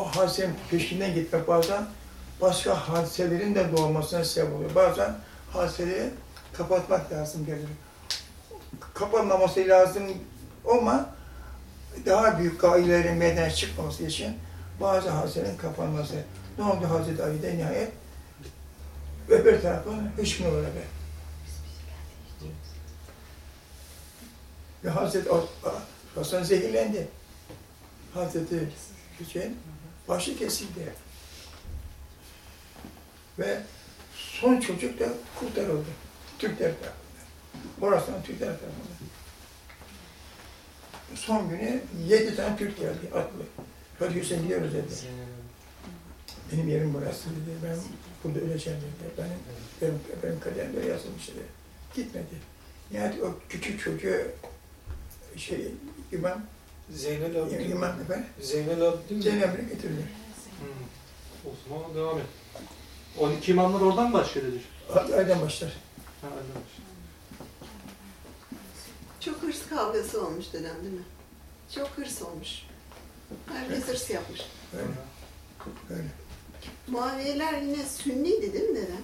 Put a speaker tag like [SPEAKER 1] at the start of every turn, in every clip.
[SPEAKER 1] o hadisenin peşinden gitmek bazen başka hadiselerin de doğmasına sebep oluyor. Bazen hadiseleri kapatmak lazım gelir. Kapanmaması lazım ama daha büyük gayelerin meydana çıkmaması için bazı hadiselerin kapanması. Ne oldu Hazreti Ali'de nihayet? Öbür tarafa hükmü olarak. Ve Hazreti Hasan zehirlendi. Hazreti Hüseyin başı kesildi. Ve son çocuk da kurtarıldı. Türkler tarafından. Orasından Türkler tarafından. Son günü yedi tane Türk geldi atlı. Hadi Hüseyin gidiyoruz dedi. Benim yerim burası dedi. Ben burada öleceğim dedi. Benim, benim, benim kaderim böyle yazılmış dedi. Gitmedi. Yani o küçük çocuğu şey imam,
[SPEAKER 2] Zeynel abi değil mi?
[SPEAKER 1] imam efendim,
[SPEAKER 2] Zeynel abi değil mi?
[SPEAKER 1] Zeynep'e getirdiler.
[SPEAKER 2] Hmm. Osman'a devam et. 12 imamlar oradan mı başlıyor dedi?
[SPEAKER 1] Aydan başlar.
[SPEAKER 2] Ha, oradan başlıyor.
[SPEAKER 3] Çok hırs kavgası olmuş dedem değil mi? Çok hırs olmuş. Herkes hırs yapmış.
[SPEAKER 1] Öyle. Öyle.
[SPEAKER 3] Muaviyeler yine sünniydi değil mi dedem?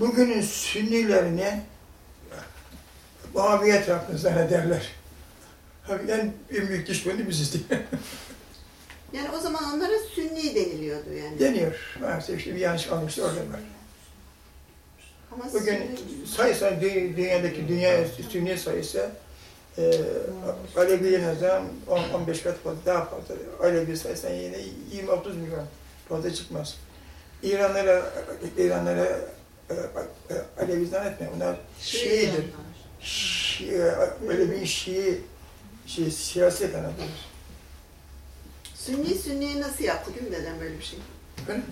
[SPEAKER 1] Bugünün sünnilerine Muaviye tarafını zannederler. En, en büyük düşmanı biziz diye
[SPEAKER 3] Yani o zaman onlara sünni deniliyordu yani.
[SPEAKER 1] deniyor. Maalesef işte bir yanlış anlaşılma orada var.
[SPEAKER 3] Ama
[SPEAKER 1] Bugün sayısı dü- dünyadaki dünya sünni sayısı e, Alevi'ye nazaran 10-15 kat fazla, daha fazla. Alevi sayısından yine 20-30 milyon fazla çıkmaz. İranlara, İranlara e, e, Alevi zannetme. Onlar Şii'dir. Şii, öyle bir Şii, şey, siyasi kanadıdır.
[SPEAKER 3] Sünni sünniye nasıl yaptı değil mi dedem böyle bir şey?
[SPEAKER 1] Efendim?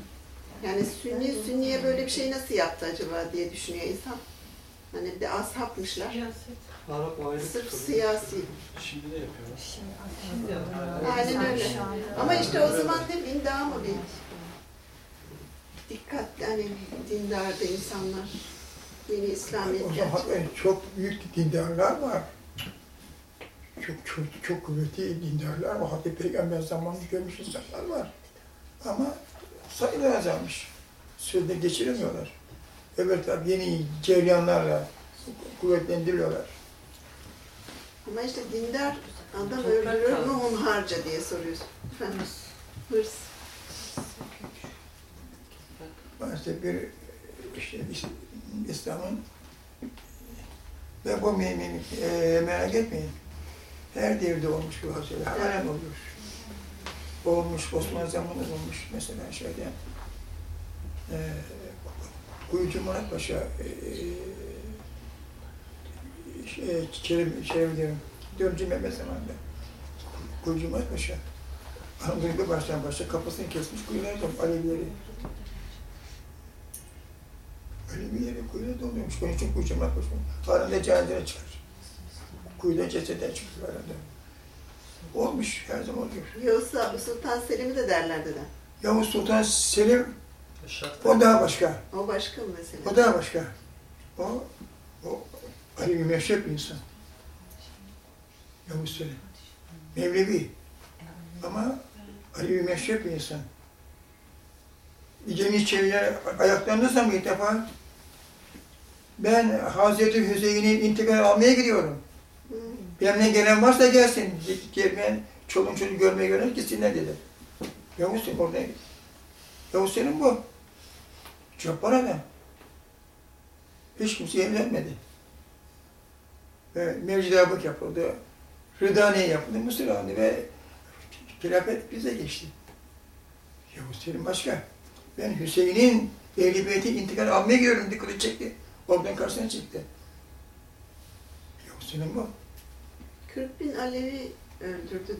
[SPEAKER 3] Yani sünni sünniye böyle bir şey nasıl yaptı acaba diye düşünüyor insan. Hani bir de ashapmışlar.
[SPEAKER 2] Arap ayrı
[SPEAKER 3] Sırf
[SPEAKER 2] tutuyor.
[SPEAKER 3] siyasi.
[SPEAKER 2] Şimdi de yapıyorlar.
[SPEAKER 3] Aynen öyle. Ama işte o zaman ne bileyim daha mı bir dikkat hani dindardı insanlar. Yeni İslamiyet
[SPEAKER 1] O
[SPEAKER 3] gerçi.
[SPEAKER 1] zaman yani çok büyük dindarlar var. Çok çok çok kuvvetli dindarlar var. Hatta Peygamber zamanında görmüş insanlar var. Ama sayılar azalmış. Sözde geçiremiyorlar. Öbür taraf yeni ceryanlarla kuvvetlendiriyorlar.
[SPEAKER 3] Ama işte dindar adam öldürür mü hunharca diye soruyorsun. Efendim? Hırs.
[SPEAKER 1] Maalesef bir işte İs- İslam'ın ve bu mümin e, merak etmeyin. Her devirde olmuş bu hadise. Halen oluyor. Olmuş, Osmanlı zamanında olmuş. Mesela şeyde e, Kuyucu Murat Paşa e, şey, Çelebi, Çelebi diyorum. Dördüncü Mehmet zamanında. Kuyucu Murat Paşa. Anadolu'da baştan başa kapısını kesmiş kuyular da Alevileri. Öyle bir yere kuyuda doluyormuş. Onun için kuyucu Murat Paşa. Arada cenazene çıkar. Kuyuda cesetten çıkıyor arada. Olmuş, her zaman oluyor.
[SPEAKER 3] Yoksa Sultan Selim'i de derler dedem.
[SPEAKER 1] Yavuz Sultan Selim, o daha başka.
[SPEAKER 3] O başka mı mesela?
[SPEAKER 1] O daha başka. O, o Alevi meşrep bir insan. Yavuz Selim. Mevlevi. Ama Alevi meşrep bir insan. Cemil Çeviler ayaklarında zaman ilk defa ben Hazreti Hüseyin'in intikal almaya gidiyorum. Benimle gelen varsa gelsin. Gelmeyen çoluğun çocuğu görmeye gelen gitsinler dedi. Yavuz Selim oradaydı. Yavuz Selim bu. Cabbar adam. Hiç kimse evlenmedi. Ve mevcidabık yapıldı. Rıdaniye yapıldı, Mısır ve hilafet bize geçti. Yavuz Selim başka. Ben Hüseyin'in Ehli Beyt'e intikal almaya gidiyorum kılıç çekti. Oradan karşısına çıktı. Yavuz Selim bu.
[SPEAKER 3] 40 bin Alevi öldürdü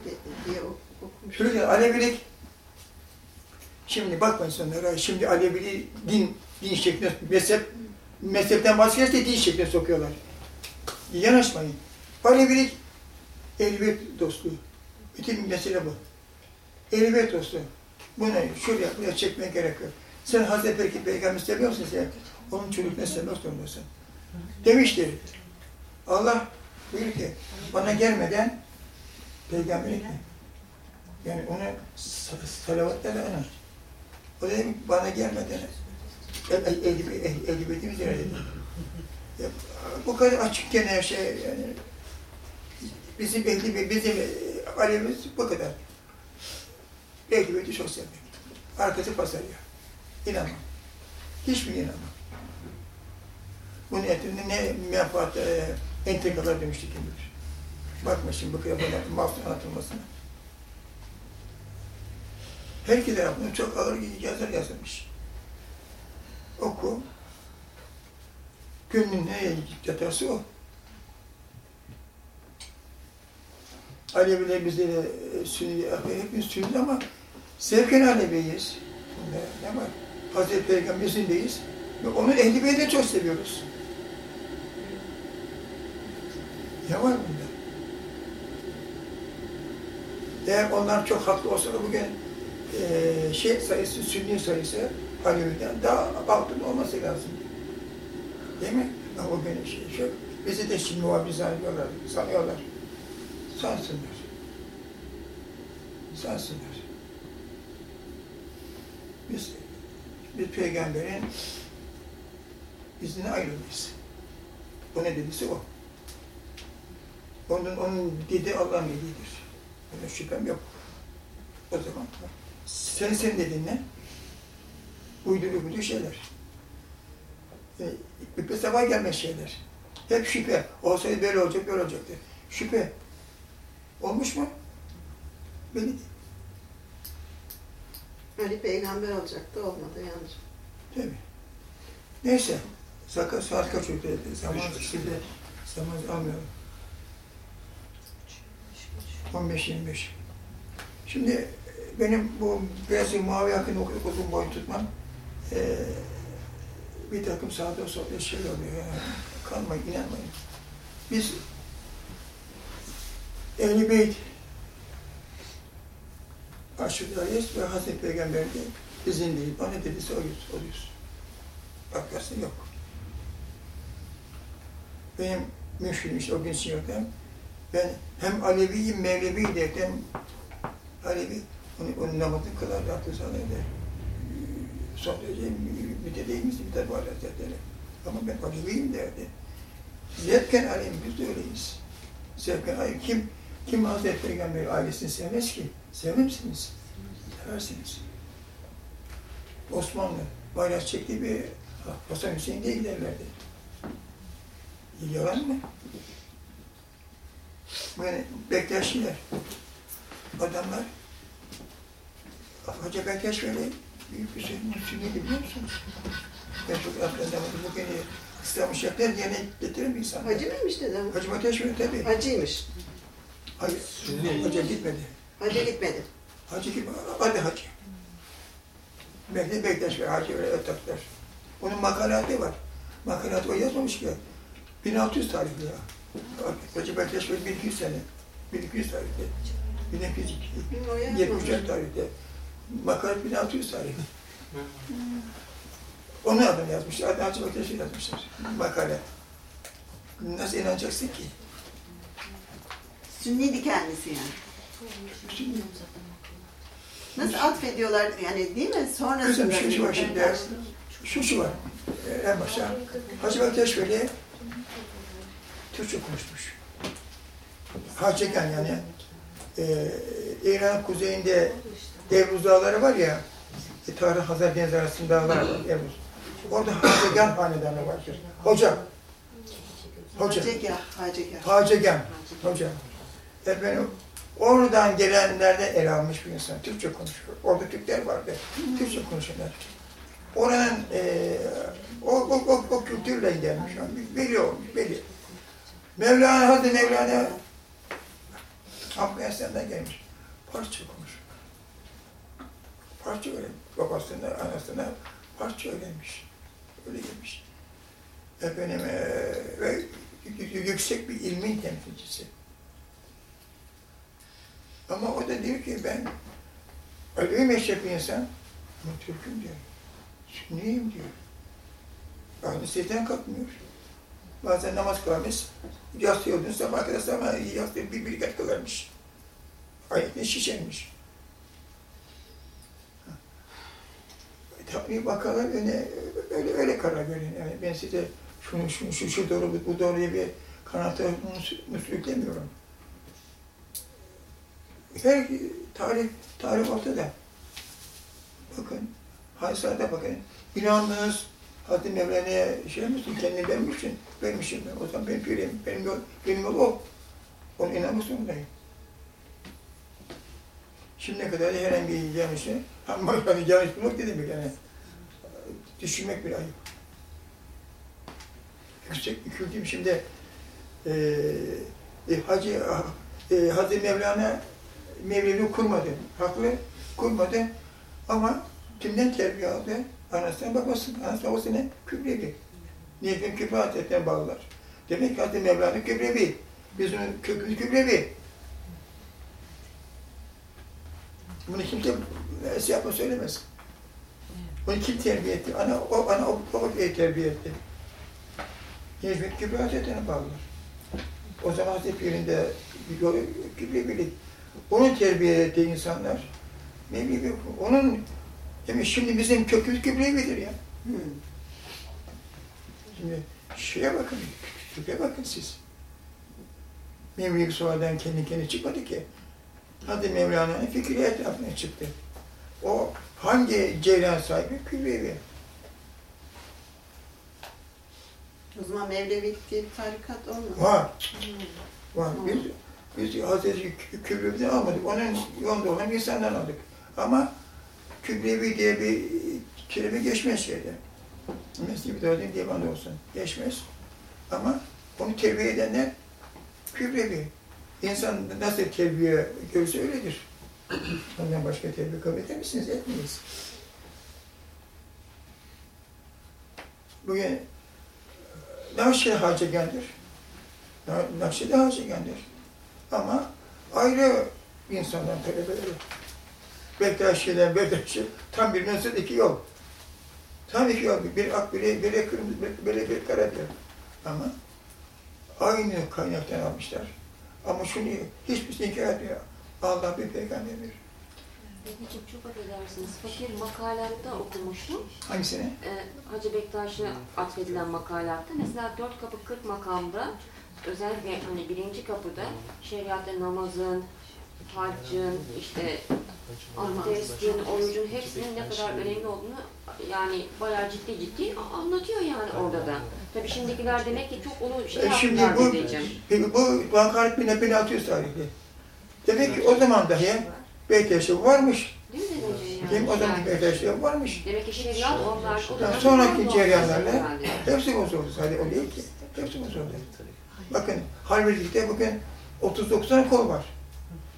[SPEAKER 3] diye ok- okumuş.
[SPEAKER 1] Şöyle Alevilik, şimdi bakma insanlara, şimdi Aleviliği din, din şekline, mezhep, mezhepten vazgeçti din şekline sokuyorlar. Yanaşmayın. Alevilik, elbet dostluğu. Bütün mesele bu. Elbet dostluğu. Bunu şuraya, buraya çekmeye gerek yok. Sen Hazreti Peygamber Peygamber seviyor musun sen? Onun çocuklarını sevmek zorundasın. Demiştir. Allah buyur ki, bana gelmeden peygamberlik Yani onu sa- salavatlarla anar. O dedim bana gelmeden edebiyetimiz nerede dedi. Ya, bu kadar açıkken her şey yani bizim ehli bizim e, alevimiz bu kadar. Edebiyatı çok sevmek. Arkası pasarıyor. İnanmam. Hiçbir inanmam. Bunun etrafında ne menfaat, e, entrikalar demiştik kim bilir. Bakma şimdi bu kadar bana mahzun anlatılmasına. Herkes tarafından çok ağır yazılar yazılmış. Oku. Gönlün neye yatarsa o. Aleviler bizde de e, Sünni, hepimiz Sünni ama zevken Aleviyiz. Ne, var? Hazreti Peygamber izindeyiz. Ve onun ehli de çok seviyoruz. Ne var bunda? Eğer onlar çok haklı olsa da bugün eee şey sayısı, Sünni sayısı Alevi'den daha altında olması lazım. Değil mi? O benim şey şu. Bizi de şimdi muhabir zannediyorlar, sanıyorlar. Sansınlar. Sansınlar. Biz, biz peygamberin iznine ayrılmayız. O ne dediyse o. Onun, onun dediği Allah'ın dediğidir. Buna şüphem yok. O zaman senin senin dediğin ne? Uyduru uyduru şeyler. E, bir sabah gelmez şeyler. Hep şüphe. Olsaydı böyle olacak, böyle olacaktı. Şüphe. Olmuş mu? Belli değil.
[SPEAKER 3] Ali peygamber olacaktı olmadı yanlış.
[SPEAKER 1] Tabii. Neyse. Sakın saat kaç oldu? Zaman şimdi zaman almıyorum. 15-25. Şimdi e, benim bu biraz mavi hakkında okuduk uzun boy tutmam eee bir takım sağda solda şey oluyor yani. Kalmayın, inanmayın. Biz Ehl-i Beyt aşıklarıyız ve Hazreti Peygamber de izindeyiz. O ne dediyse oyuz, oyuz. Arkası yok. Benim müşkilim işte o gün sinirden ben hem Aleviyim, Mevlevi derken Alevi, onu, onun namazını kılar, aklı sağlaydı. Son derece mütedeyim misin bir var Hazretleri. Ama ben Aleviyim derdi. Zevken Alevi, biz de öyleyiz. Zevken Alevi, kim, kim Hazreti Peygamber ailesini sevmez ki? Sevmez misiniz? Seversiniz. Osmanlı bayrak çekti bir Hasan Hüseyin diye giderlerdi. Yalan mı? Böyle Bektaşiler, adamlar, Hacı Bektaş böyle büyük bir şey, sünniydi biliyor musunuz? Ben çok atladamadım, bu beni istemişler yerine getirir bir insan.
[SPEAKER 3] Hacı mıymış dedem?
[SPEAKER 1] Hacı Bektaş böyle tabii.
[SPEAKER 3] Hacıymış.
[SPEAKER 1] Hayır, hacı gitmedi.
[SPEAKER 3] Hacı gitmedi.
[SPEAKER 1] Hacı gibi, hadi hacı. Mehdi Bektaş ve Hacı öyle ötaklar. Onun makalatı var. Makalatı o yazmamış ki. 1600 tarihli ya. Hacı Bektaş ve 1200 sene. 1200 tarihli. 1202.
[SPEAKER 3] Hı, o yazmamış.
[SPEAKER 1] 74 tarihte. Makalat 1600 tarihli. Onun adını yazmışlar. Adı Hacı Bektaş'ı yazmışlar. Makale. Nasıl inanacaksın ki?
[SPEAKER 3] Sünniydi kendisi yani. Nasıl atfediyorlar yani değil mi? Sonrasında.
[SPEAKER 1] Kızım şu şu var şimdi. Şu şu var. En başta. Hacı Bektaş Veli Türkçe konuşmuş. Hacıken yani e, İran kuzeyinde Devruz Dağları var ya, e, Tarih Hazar Deniz arasında dağlar var Devruz. Orada Hacıgen hanedanı vardır. Hoca. Hoca. Hacıgen. Hoca. Efendim, oradan gelenlerden ele almış bir insan. Türkçe konuşuyor. Orada Türkler vardı. Türkçe konuşanlar. Oranın eee o, o, o, o kültürle gelmiş. Belli olmuş, belli. Mevlana, hadi Mevlana Afganistan'dan gelmiş. Parça konuşuyor. Parça öğrenmiş. Babasına, anasına parça öğrenmiş. Öyle gelmiş. Efendim, eee ve yüksek bir ilmin temsilcisi. Ama o da diyor ki ben meşrep bir insan ama Türk'üm diyor. Sünniyim diyor. Aynı secden kalkmıyor. Bazen namaz kılarmış, yaslıyordunuz, sabah kadar ama yaslıyı bir bir kat kılarmış. Ayetine şişenmiş. E, Tabi vakalar öyle, öyle, öyle karar verin. Yani ben size şunu, şunu, şu, şu doğru, bu doğru diye bir kanata müslüklemiyorum. Her tarih, tarih ortada. Bakın, hadislarda bakın. İnandınız, Hazreti Mevlana'ya şey misin, kendini vermişsin, vermişim ben. O zaman benim pirim, benim yol, benim yol o. Ona inanmak zorundayım. Şimdiye kadar herhangi bir yanlışı, ama yani yanlış bulmak ne demek yani? Düşünmek bile ayıp. Yüksek bir kültürüm şimdi e, e, Hacı e, Hazreti Mevlana Mevlevi kurmadı. Haklı kurmadı. Ama kimden terbiye aldı? Anasına babasına, anasına babasına Kübrevi. Niye Kübre Hazretleri'ne bağlılar. Demek ki Hazreti Mevlana Kübrevi. Biz onun kökünü Kübrevi. Bunu kimse şey yapma söylemez. Bunu kim terbiye etti? Ana, o, ana o, o, o terbiye etti. Necmet Kübra Hazretleri'ne bağlılar. O zaman Hazreti Pir'inde bilir. Onun terbiye ettiği insanlar Mevlevi, onun demek şimdi bizim kökümüz Kübrevi'dir ya.
[SPEAKER 3] Hı.
[SPEAKER 1] Şimdi şeye bakın, köke bakın siz. Mevlevi sualden kendi kendine çıkmadı ki. Hadi Mevlana'nın fikri etrafına çıktı. O hangi ceylan sahibi? Kübrevi.
[SPEAKER 3] O zaman Mevlevi diye bir tarikat olmadı.
[SPEAKER 1] Var.
[SPEAKER 3] Hı.
[SPEAKER 1] Var. Biz, biz Hazreti Kü- Kübrevi'den almadık. Onun yolunda olan insandan aldık. Ama Kübrevi diye bir kelime geçmez şeyde. Mesleği bir dördün divan olsun. Geçmez. Ama onu terbiye edenler Kübrevi. İnsan nasıl terbiye görürse öyledir. Ondan başka terbiye kabul eder misiniz? Etmeyiz. Bugün Nakşi Hacegen'dir. Na- Nakşi de Hacegen'dir. Ama ayrı insandan talebeleri. Bektaşi'den Bektaşi tam bir nasıl iki yol. Tam iki yol. Bir ak, biri, biri kırmızı, bir- biri bir kara diyor. Ama aynı kaynaktan almışlar. Ama şunu hiçbirisi inkar etmiyor. Allah bir peygamberdir.
[SPEAKER 4] Dedeciğim çok affedersiniz. Fakir makalatta okumuştum.
[SPEAKER 1] Hangisini?
[SPEAKER 4] Ee, Hacı Bektaş'a atfedilen makalatta. Mesela dört kapı 40 makamda özellikle hani birinci kapıda şeriatta namazın, haccın, işte abdestin, orucun hepsinin ne kadar önemli olduğunu yani bayağı ciddi ciddi anlatıyor yani orada da. Tabii şimdikiler demek ki çok onu şey
[SPEAKER 1] E şimdi bu, peki bu Bankaret 1600 tarihli. Demek ki o zaman dahi Bektaşi varmış.
[SPEAKER 4] Değil mi yani?
[SPEAKER 1] Kim o zaman
[SPEAKER 4] Yani
[SPEAKER 1] varmış.
[SPEAKER 4] Demek ki şeriat onlar o dönem
[SPEAKER 1] sonraki cereyanlarla hepsi bozuldu. Hadi o değil ki. Hepsi bozuldu. Bakın Halveti'de bugün 39 tane kol var.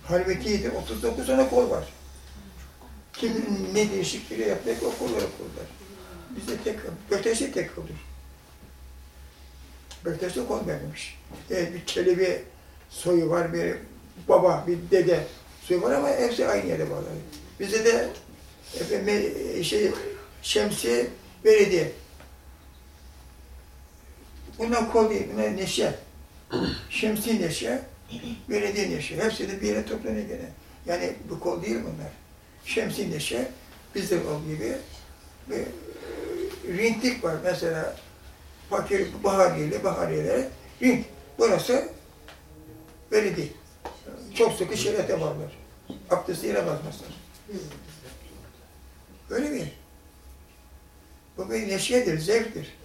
[SPEAKER 1] Halveti'de 39 tane kol var. Kim ne değişiklikleri yaptı o kolları kurdular. Bizde tek, Bektaş'ta tek koldur. Bektaş'ta kol vermemiş. Evet bir çelebi soyu var, bir baba, bir dede soyu var ama hepsi aynı yere bağlı. Bizde de efendim, şey, şemsiye, belediye. Bunlar kol değil, bunlar neşe. Şemsi neşe, belediye neşe. Hepsi de bir yere toplanıyor gene. Yani bu kol değil bunlar. Şemsi neşe, bizde olduğu gibi bir e, rintlik var. Mesela fakir bahariyle, bahariyelere rint. Burası belediye. Çok sıkı şeriate bağlılar. Abdesti yere basmazlar. Öyle mi? Bu bir neşedir, zevktir.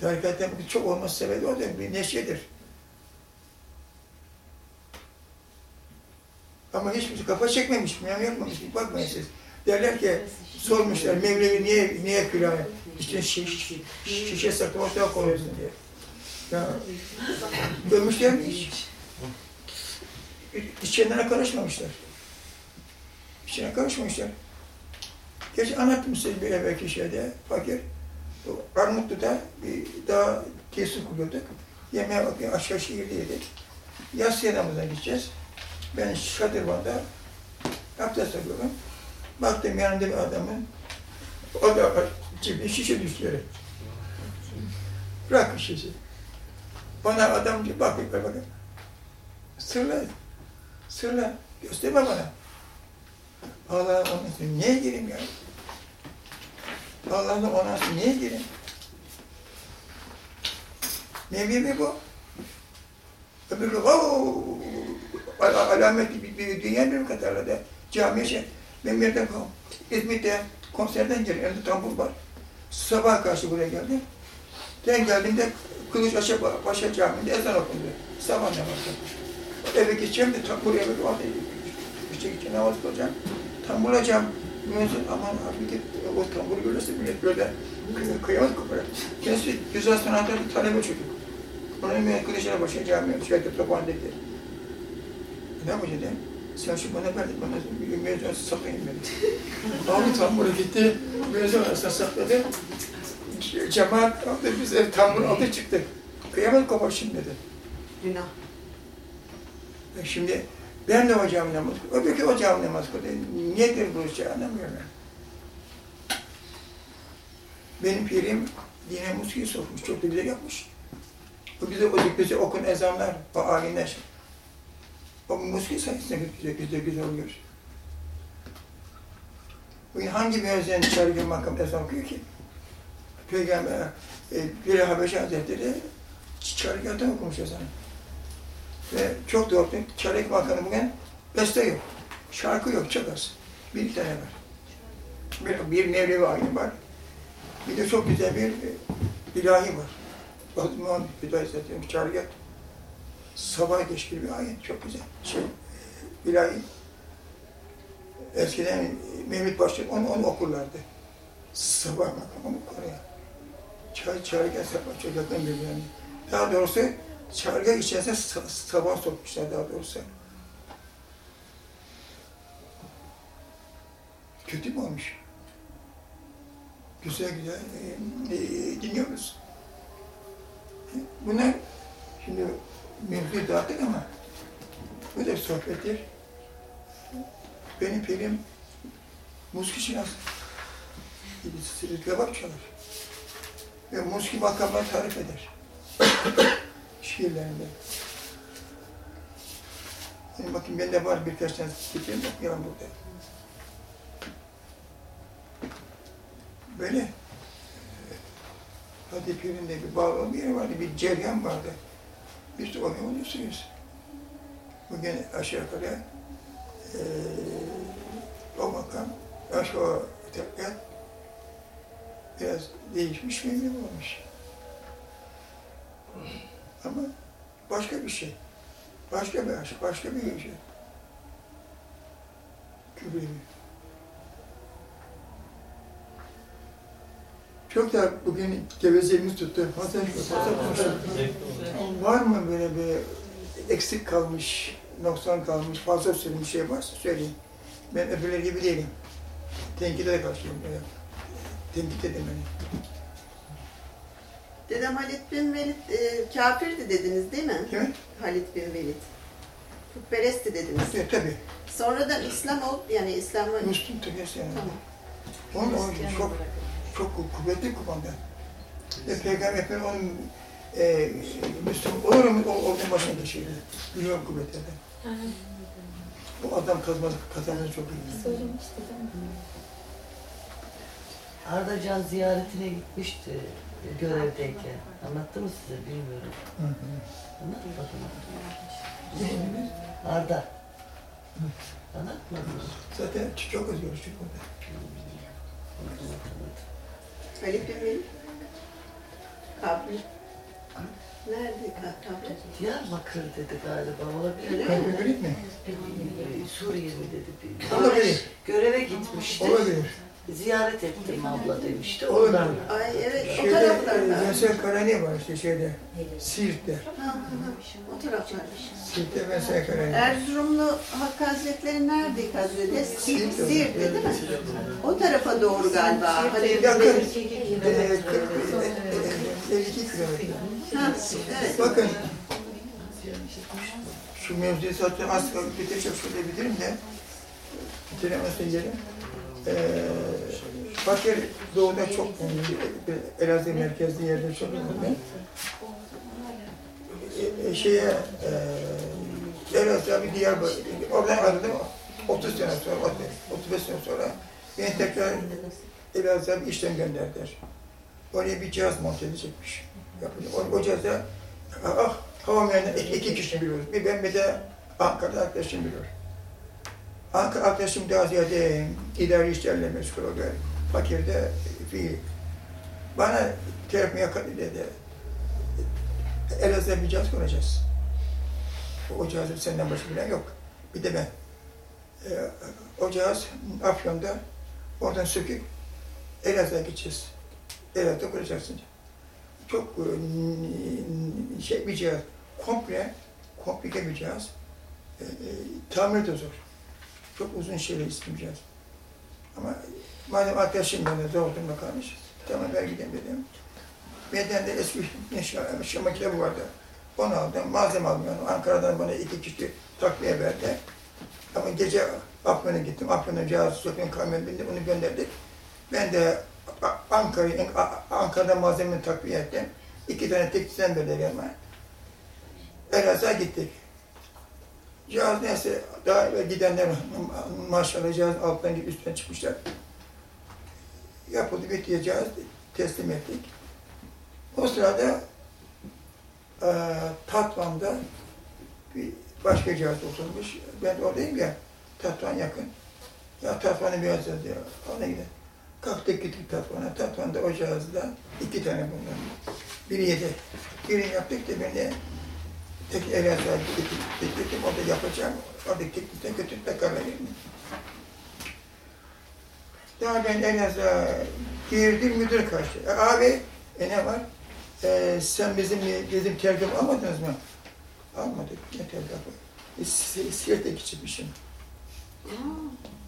[SPEAKER 1] Tarikatten bu çok olması sebebi o da bir neşedir. Ama hiçbir kafa çekmemiş, meyam yapmamış. Bakmayın siz. Derler ki, sormuşlar Mevlevi niye, niye külahı, işte şiş, şişe saklı ortaya koyuyorsun diye. Ya, görmüşler mi hiç? İçlerine karışmamışlar. İçine karışmamışlar. Gerçi anlattım size bir evvelki şeyde, fakir. Armutlu'da bir daha tesis kuruyorduk. Yemeğe bakıyor, aşağı şehirdeydik. Yaz yanımıza gideceğiz. Ben şadırvanda abdest alıyorum. Baktım yanında bir adamın, o da cebine şişe düştü yere. Rakı. Bana adam diyor, bak bak bak. Sırla, sırla, gösterme bana. Allah onun için niye gireyim ya? Allah'ın onası niye girin? Mevlevi bu. Öbürü o alamet bir, bir dünya bir kadarla da camiye şey. Ben yerden kaldım. İzmit'te konserden geldim. Elimde tambur var. Sabah karşı buraya geldim. Ben geldiğimde Kılıç Aşa Paşa Camii'nde ezan okundu. Sabah namazı. Eve gideceğim de tam buraya böyle orada işte gideceğim namaz kılacağım. Tam bulacağım. Müezzin aman abi git o tamburu görürse millet böyle kıy- kıyamet koparar. Kendisi güzel sanatlar bir talebe çocuk. Onun müezzin Kılıçaşa Paşa Camii şeyde tophanedeki. Ne yapacağım dedim. Sen şu bana ver, bana müezzin saklayın beni. Abi tamburu gitti, müezzin arasına sakladı. Cemaat aldı, biz ev tambur aldı çıktı. Kıyamet kopar şimdi dedi.
[SPEAKER 3] Günah.
[SPEAKER 1] E Şimdi ben de o cami namaz kılıyorum, öbürkü o cami namaz kılıyor. Nedir bu şey anlamıyorum ben. Benim pirim dine musiki sokmuş, çok da güzel yapmış. Bu bize o bize okun ezanlar, o alimler. O musiki sayesinde güzel güzel oluyor. Bugün hangi bir özen çargı makam ezan okuyor ki? Peygamber, e, Piri Habeşi Hazretleri çargıhtan okumuş ezanı. Ve çok doğru. Çarek makamı bugün beste yok. Şarkı yok, çok. Bir tane var. Bir, bir Mevlevi ayini var. Bir de çok güzel bir e, ilahi var. Muhammed Hüdayi Hazretleri çargıh. Sabah geçkin bir ayet, çok güzel. Şey, ilahi. Eskiden Mehmet Başçı onu, onu okurlardı. Sabah makamı koruyor. Çay, çargıh sabah çok yakın birbirine. Daha doğrusu çargı içerisine sa- sabah sokmuşlar daha doğrusu. Kötü mü olmuş? Güzel güzel e, e, dinliyoruz. Bunlar şimdi mevzuyu dağıttık ama bir sohbettir. Benim pirim muski şinas. Kebap çalar. Ve muski makamları tarif eder şiirlerinde. Yani bakın bende var birkaç tane getireyim okuyalım burada. Böyle Hadi Pir'in bir bağlı bir yeri vardı, bir ceryan vardı. Biz de onu oluyorsunuz. Bugün aşağı yukarı e, o makam, aşağı tekrar biraz değişmiş, memnun olmuş. Ama başka bir şey. Başka bir aşk, başka bir şey. Kübrevi. Çok da bugün gevezeliğimiz tuttu. Fazla, konuştuk. Var mı böyle bir eksik kalmış, noksan kalmış, fazla söylemiş şey varsa söyleyin. Ben öbürleri gibi değilim. Tenkide de karşıyım. böyle. Tenkit edemem.
[SPEAKER 3] Dedem Halit bin Velid e, kafirdi dediniz değil mi?
[SPEAKER 1] Mi?
[SPEAKER 3] Halit bin Velid. Putperestti dediniz.
[SPEAKER 1] Evet, tabii.
[SPEAKER 3] Sonradan İslam olup yani İslam'ı...
[SPEAKER 1] Müslüm Türkesi yani.
[SPEAKER 3] Tamam.
[SPEAKER 1] Onun, onun çok çok kuvvetli kumanda. Ve Peygamber Efendimiz onun e, Müslüman olur mu o ordunun başına geçiyordu. Biliyorum kuvvetlerden. Bu adam kazanması, kazanması çok iyi.
[SPEAKER 5] Söylemişti değil mi?
[SPEAKER 6] Ardacan ziyaretine gitmişti görevdeyken. Anlattı mı size bilmiyorum.
[SPEAKER 1] Hı hı.
[SPEAKER 6] Anlatmadı mı? Arda. Anlatmadı mı?
[SPEAKER 1] Zaten çok az görüştük burada.
[SPEAKER 3] Halit Velid. Kafir. Nerede ka- kafir?
[SPEAKER 6] Diyarbakır dedi galiba olabilir mi?
[SPEAKER 1] Kalbim öyle mi?
[SPEAKER 6] Ee, Suriye mi dedi?
[SPEAKER 1] Olabilir.
[SPEAKER 6] Göreve gitmişti.
[SPEAKER 1] Olabilir.
[SPEAKER 6] Ziyaret ettim abla demişti. Ondan.
[SPEAKER 3] Ay evet o
[SPEAKER 1] Şeyde,
[SPEAKER 3] taraflarda.
[SPEAKER 1] e, Veysel Karani var işte şeyde, Siirt'te.
[SPEAKER 3] Ha, ha, ha. O taraflarda.
[SPEAKER 1] Siirt'te Veysel Karani.
[SPEAKER 3] Erzurumlu Hakkı Hazretleri nerede Hazretleri? Siirt,
[SPEAKER 1] Siirt'te.
[SPEAKER 3] Değil mi? O tarafa doğru galiba. Bin
[SPEAKER 1] Yakın, e, 40, e, e, 52 kilometre.
[SPEAKER 3] Ha, evet.
[SPEAKER 1] Bakın, şu mevzuyu zaten az kaldı bitireceğim, şöyle bitireyim de bitiremezsen yerim. Ee, fakir doğuda çok Elazığ merkezli yerde çok önemli. E, e, şeye, e, Elazığ bir Diyarbakır, oradan aradım 30 sene sonra, 35 sene sonra Beni tekrar Elazığ'a bir işlem gönderdiler. Oraya bir cihaz monte edecekmiş. O, o cihaza ah, hava mühendisliği iki, iki kişi biliyoruz. Bir ben bir de Ankara'da arkadaşım biliyor. Arkadaşım daha ziyade idari işlerle meşgul oluyor. Fakirde bir bana telefon yakın dedi. Elazığ'a bir cihaz kuracağız. O cihazı senden başka bilen yok. Bir de ben. Ee, o cihaz Afyon'da oradan söküp Elazığ'a gideceğiz. Elazığ'da kuracaksın. Çok e, şey bir cihaz. Komple, komplike bir cihaz. E, e, tamir de zor. Çok uzun şeyler istiyor cihaz. Ama madem arkadaşım bana zor durumda kalmış, tamam ben gideyim dedim. Benden de eski şa- şa makine vardı. Onu aldım, malzeme almıyorum. Ankara'dan bana iki kişi takviye verdi. Ama gece Afyon'a gittim. Afyon'a cihaz sökün kamyon bindi, onu gönderdik. Ben de A- Ankara'ya, A- Ankara'da malzeme takviye ettim. İki tane teknisyen verdi yanıma. Elazığ'a gittik. Cihaz neyse, daha evvel gidenler maşallah cihaz alttan gidip üstten çıkmışlar. Yapıldı, bitti cihaz, teslim ettik. O sırada eee Tatvan'da bir başka cihaz oturmuş. Ben oradayım ya, Tatvan yakın. Ya Tatvan'ı biraz yazıyor, ona gidelim. Kalktık gittik Tatvan'a. Tatvan'da o cihazda iki tane bundan. Biri yedi. Birini yaptık da beni tek gittik. Gittim orada yapacağım. Orada teknikten götürüp tekrar verdim. Daha ben Elazığ'a girdim müdür karşı. E, abi e ne var? E, sen bizim bizim tercüme almadınız mı? Almadık. Ne tercüme? E, si- Siirt'e gitmişim.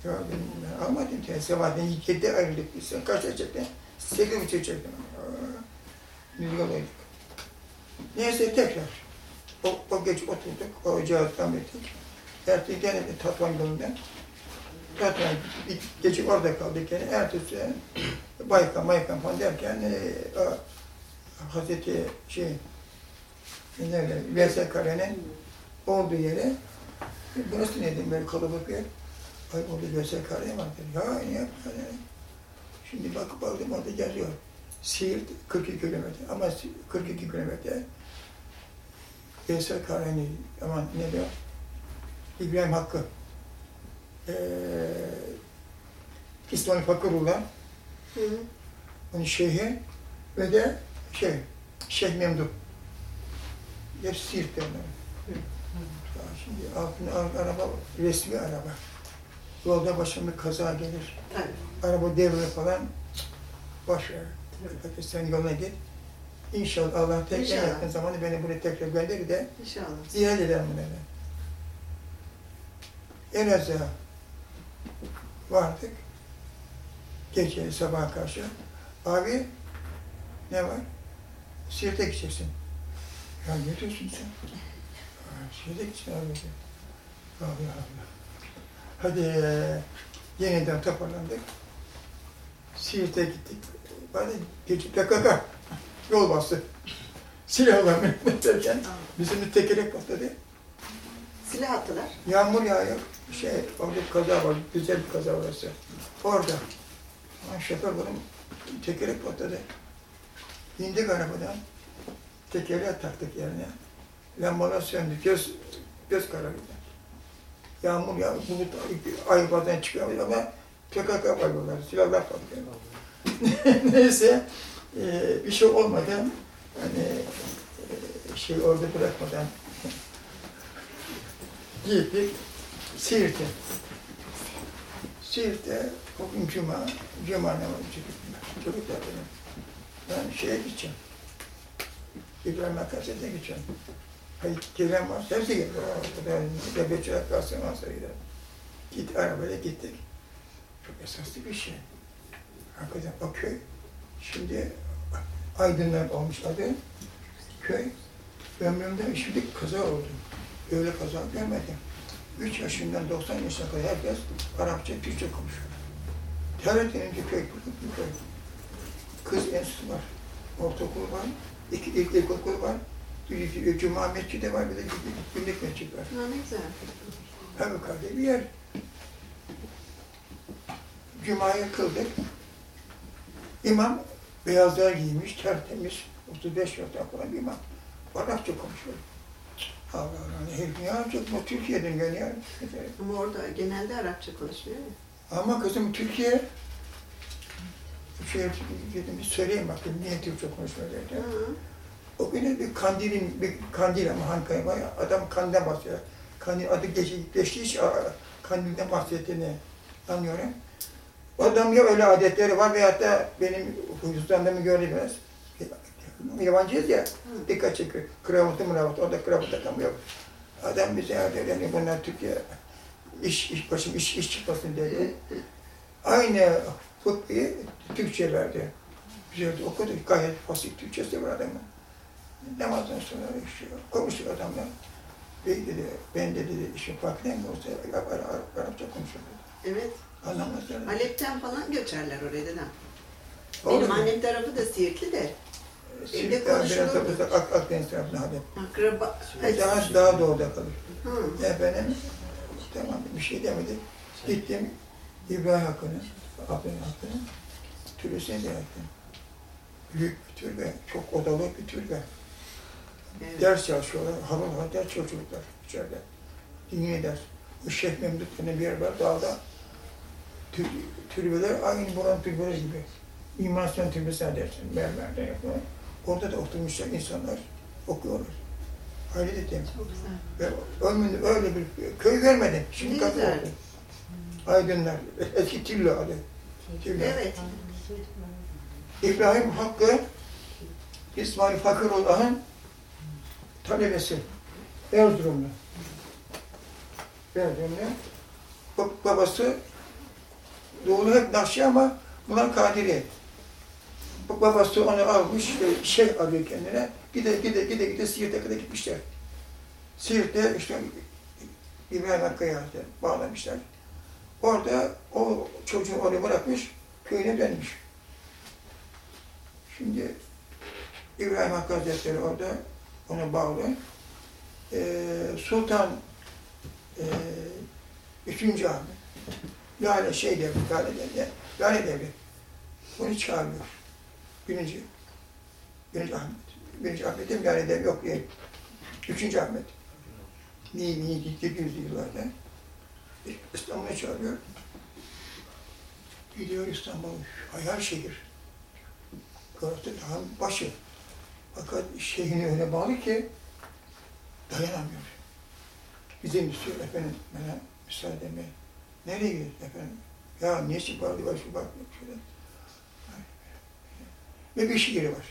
[SPEAKER 1] Ya ben, ben almadım ki. Sabahleyin yedi ayrıldık biz. Sen kaçta çektin? Sekiz buçuk. Aa, Biz yoldaydık. Neyse tekrar. O, o gece oturduk. O cihazdan ettik. Ertesi gene bir Tatvan yolundan. Tatvan bir gece orada kaldık gene. Ertesi Baykan, Baykan falan derken e, o, Hazreti şey ne derler, Veysel Kare'nin olduğu yere burası ne dedim böyle kalabalık bir yer. Ay orada Veysel Kare var dedi. Ya ne yapıyor? ya? Şimdi bakıp aldım orada yazıyor. Siirt 42 kilometre ama 42 kilometre Veysel Kare'nin aman ne diyor? İbrahim Hakkı. Ee, İsmail Fakırullah
[SPEAKER 3] Hı hı.
[SPEAKER 1] onun şeyhi ve de şey, Şeyh Memduh. Hepsi Siirt'te onların. Şimdi altında ar- araba, resmi araba. Yolda başına bir kaza gelir.
[SPEAKER 3] Tabii.
[SPEAKER 1] Araba devre falan, boş ver. Sen yoluna git. İnşallah Allah tek en yakın zamanda beni buraya tekrar gönderir de
[SPEAKER 3] İnşallah.
[SPEAKER 1] ziyaret ederim bunu ben. Elazığ'a vardık. Gece sabaha karşı. Abi ne var? Siirt'e gideceksin. Ya ne diyorsun sen? "Aa, Siirt'e gideceksin abi. Allah Allah. Hadi yeniden toparlandık. Siirt'e gittik. Bana gece PKK yol bastı. Silahla beni derken bizim de tekerek patladı.
[SPEAKER 3] Silah attılar.
[SPEAKER 1] Yağmur yağıyor. Şey, orada bir kaza var, güzel bir kaza orası. Orada. Ama şoför bunun tekerek patladı. İndik arabadan. Tekerleğe taktık yerine. Lambalar söndü. Göz, göz kararıydı. Yağmur yağ, bulut ay bazen çıkıyor ama PKK bunlar. Silahlar patlıyor. Neyse, e, bir şey olmadan, hani e, şey orada bırakmadan gittik Siirt'e. Siirt'te bugün cuma, cuma namazı çocuklar, çocuklar benim. Ben şeye gideceğim. İbrahim Akası'da gideceğim. Hayır, gelen var, hepsi geliyor. O da Devletçi Akası'na varsa gider. Git, arabayla gittik. Çok esaslı bir şey. Hakikaten o köy, şimdi Aydınlar olmuş adı. Köy, ömrümde şimdi kaza oldu. Öyle kaza görmedim. 3 yaşından 90 yaşına kadar herkes Arapça, Türkçe konuşuyor. Terör denince köy, bir köy. Kız enstitüsü var, ortaokul var, iki ilk ilkokul var, cuma mescidi var, bir de günlük mescid var.
[SPEAKER 3] Ne güzel.
[SPEAKER 1] Fevkalade bir yer. Cuma'yı kıldık. İmam beyazlar giymiş, tertemiz, 35 yaşında falan imam. Arapça konuşuyor. Allah Allah, herif niye Arapça? Bu Türkiye'den geliyor.
[SPEAKER 3] Ama orada genelde Arapça konuşuyor ya.
[SPEAKER 1] Ama kızım Türkiye, şey dedim bir söyleyeyim bakayım niye Türkçe konuşmuyor dedi. O gün bir kandilin, bir kandil ama Hankaya adam kandilden bahsediyor. Kandil adı geçi, geçtiği için kandilden bahsettiğini anlıyorum. Adam ya öyle adetleri var veyahut da benim Hindistan'da gördü biraz. Yabancıyız ya, dikkat çekiyor. Kravatı mıravatı, orada kravat takamıyor. Adam bize yani bunlar Türkiye iş, iş başım iş, iş çıkmasın dedi. Aynı fıkhı Türkçe verdi. Güzeldi, okudu. Gayet fasih Türkçesi var adamın. Namazdan sonra işte konuştuk adamla. Bey dedi, ben de dedi işin farkındayım Arapça konuşuyor dedi.
[SPEAKER 3] Evet.
[SPEAKER 1] Anlamazlar.
[SPEAKER 3] Halep'ten falan göçerler oraya dedem. Benim
[SPEAKER 1] mu?
[SPEAKER 3] annem tarafı da Siirtli de.
[SPEAKER 1] Siirt'ten biraz
[SPEAKER 3] konuşulurdu.
[SPEAKER 1] burada Ak, Akdeniz tarafına hadi.
[SPEAKER 3] Akraba...
[SPEAKER 1] Daha, daha doğuda kalır.
[SPEAKER 3] Hı.
[SPEAKER 1] Efendim, tamam bir şey demedi. Gittim İbrahim Hakkı'nın, Abdülhamid Hakkı'nın türbesine ziyarettim. Büyük bir türbe, çok odalı bir türbe.
[SPEAKER 3] Evet.
[SPEAKER 1] Ders çalışıyorlar, harıl harıl ders çalışıyor çocuklar içeride. Dini ders. Bu Şeyh Memduh denen bir yer var dağda. Tür, türbeler aynı buranın türbeleri gibi. İman Sinan Türbesi'ne dersin, mermerden yapıyorlar. Orada da oturmuşlar insanlar, okuyorlar.
[SPEAKER 3] Güzel.
[SPEAKER 1] Ben ömrümde öyle bir köy görmedim. Şimdi
[SPEAKER 3] Ne güzel.
[SPEAKER 1] oldu. Aydınlar, eski Tillo adı. Tillo.
[SPEAKER 3] Evet.
[SPEAKER 1] İbrahim Hakkı, İsmail Fakirullah'ın talebesi. Erzurumlu. Erzurumlu. Ba- Babası doğulu hep Nakşi ama bunlar Kadiri. Babası onu almış, şey arıyor kendine. Gide gide gide gide Siirt'e kadar gitmişler. Siirt'te işte İbrahim Hakkı'ya bağlamışlar. Orada o çocuğu oraya bırakmış, köyüne dönmüş. Şimdi İbrahim Hakkı Hazretleri orada ona bağlı. Ee, Sultan e, üçüncü Ahmet. Lale şey devri, Lale devri, Lale devri. Onu çağırıyor. Birinci, birinci Ahmet. Birinci Ahmet'in Lale devri yok diye. Üçüncü Ahmet. Niye, niye, 700'lü yıllarda. İstanbul'a çağırıyor. Gidiyor İstanbul, hayal şehir. Galata Dağı'nın başı. Fakat şeyhine öyle bağlı ki dayanamıyor. Bizim istiyor efendim bana müsaade mi? Nereye gidiyorsun efendim? Ya çıkardı var şu bak şöyle. Ve bir şiiri var.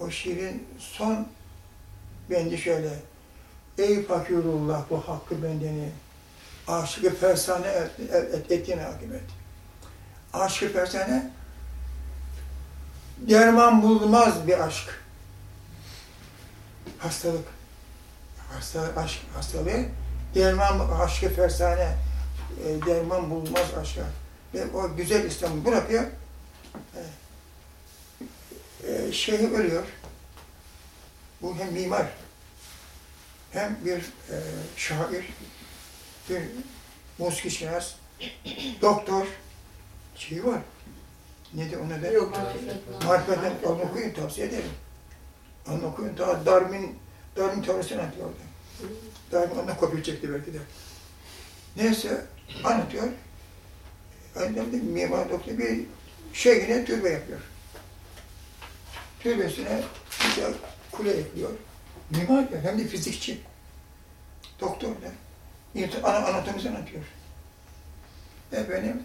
[SPEAKER 1] O şiirin son bence şöyle. Ey fakirullah bu hakkı bendeni aşık-ı fersane et, et, et, ettiğine akıbet. Aşık-ı fersane derman bulmaz bir aşk. Hastalık. Hasta, aşk hastalığı, derman, aşkı fersane, e, derman bulmaz aşka. Ve o güzel İslam'ı bırakıyor. E, e, şeyh ölüyor. Bu hem mimar, hem bir e, şair, bir musiki şinas, doktor, şey var. Ne de ona da?
[SPEAKER 3] Yok.
[SPEAKER 1] Marifetten onu okuyun, tavsiye ederim. Onu okuyun, daha Darwin, Darwin teorisini anlatıyor orada. Darwin ondan kopya çekti belki de. Neyse, anlatıyor. Zamanda mimar doktor bir şeyine türbe yapıyor. Türbesine güzel kule yapıyor. Mimar ya, hem de fizikçi. Doktor da. Anatomisi anlatıyor. Efendim,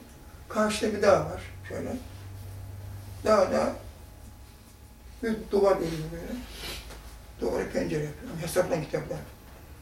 [SPEAKER 1] karşıda bir dağ var, şöyle. Dağda bir duvar örüyor böyle. Duvara pencere yapıyor. Hesaplan kitaplar.